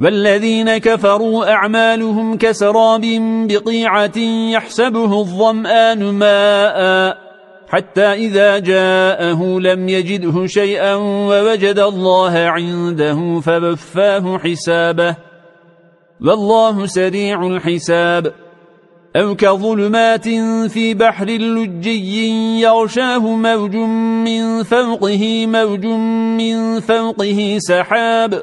والذين كفروا أعمالهم كسراب بقيعة يحسبه الظمآن ماء حتى إذا جاءه لم يجده شيئا ووجد الله عنده فبفاه حسابه والله سريع الحساب أو كظلمات في بحر لجي يغشاه موج من فوقه موج من فوقه سحاب